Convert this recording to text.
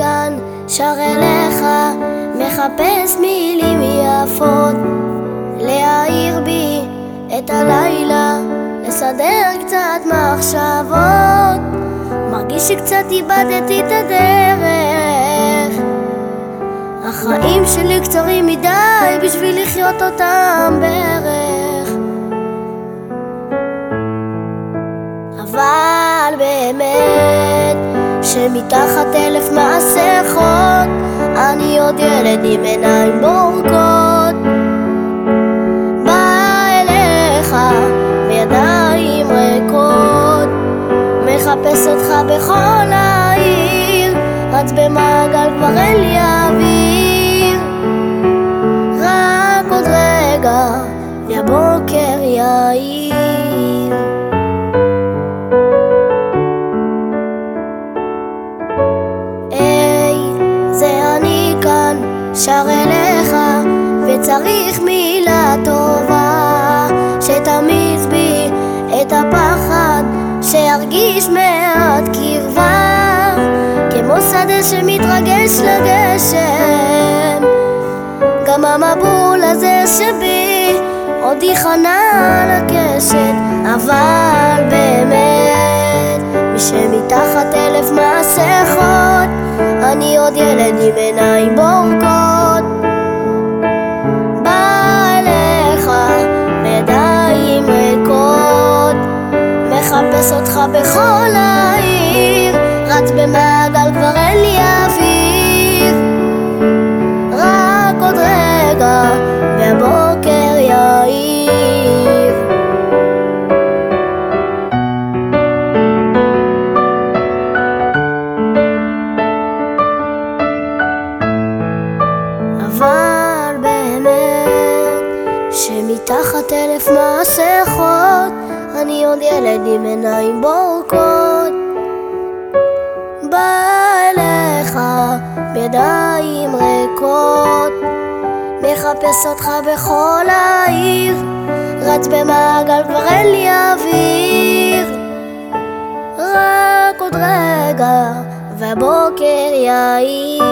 כאן, שר אליך, מחפש מילים יפות, להעיר בי את הלילה, לסדר קצת מחשבות. מרגיש שקצת איבדתי את הדרך, החיים שלי קצרים מדי בשביל לחיות אותם בערך. אבל באמת שמתחת אלף מסכות עוד ילד עם עיניים בורקות. בא אליך בידיים ריקות. מחפש אותך בכל העיר. רץ במעגל כבר אין לי אוויר. רק עוד רגע והבוקר יאיר שר אליך וצריך מילה טובה. שתמיז בי את הפחד שירגיש מעט קרבה. כמו שדה שמתרגש לגשם. גם המבול הזה שבי עוד ייכנע לקשת אבל באמת מי שמתחת אלף מסכות אני עוד ילד עם עיניים אותך בכל העיר. רץ במעגל כבר אין לי אוויר. רק עוד רגע והבוקר יאיר. אבל באמת שמתחת אלף מסכות אני עוד ילד עם עיניים בורקות. בא אליך בידיים ריקות. מחפש אותך בכל העיר. רץ במעגל כבר אין לי אוויר. רק עוד רגע והבוקר יאיר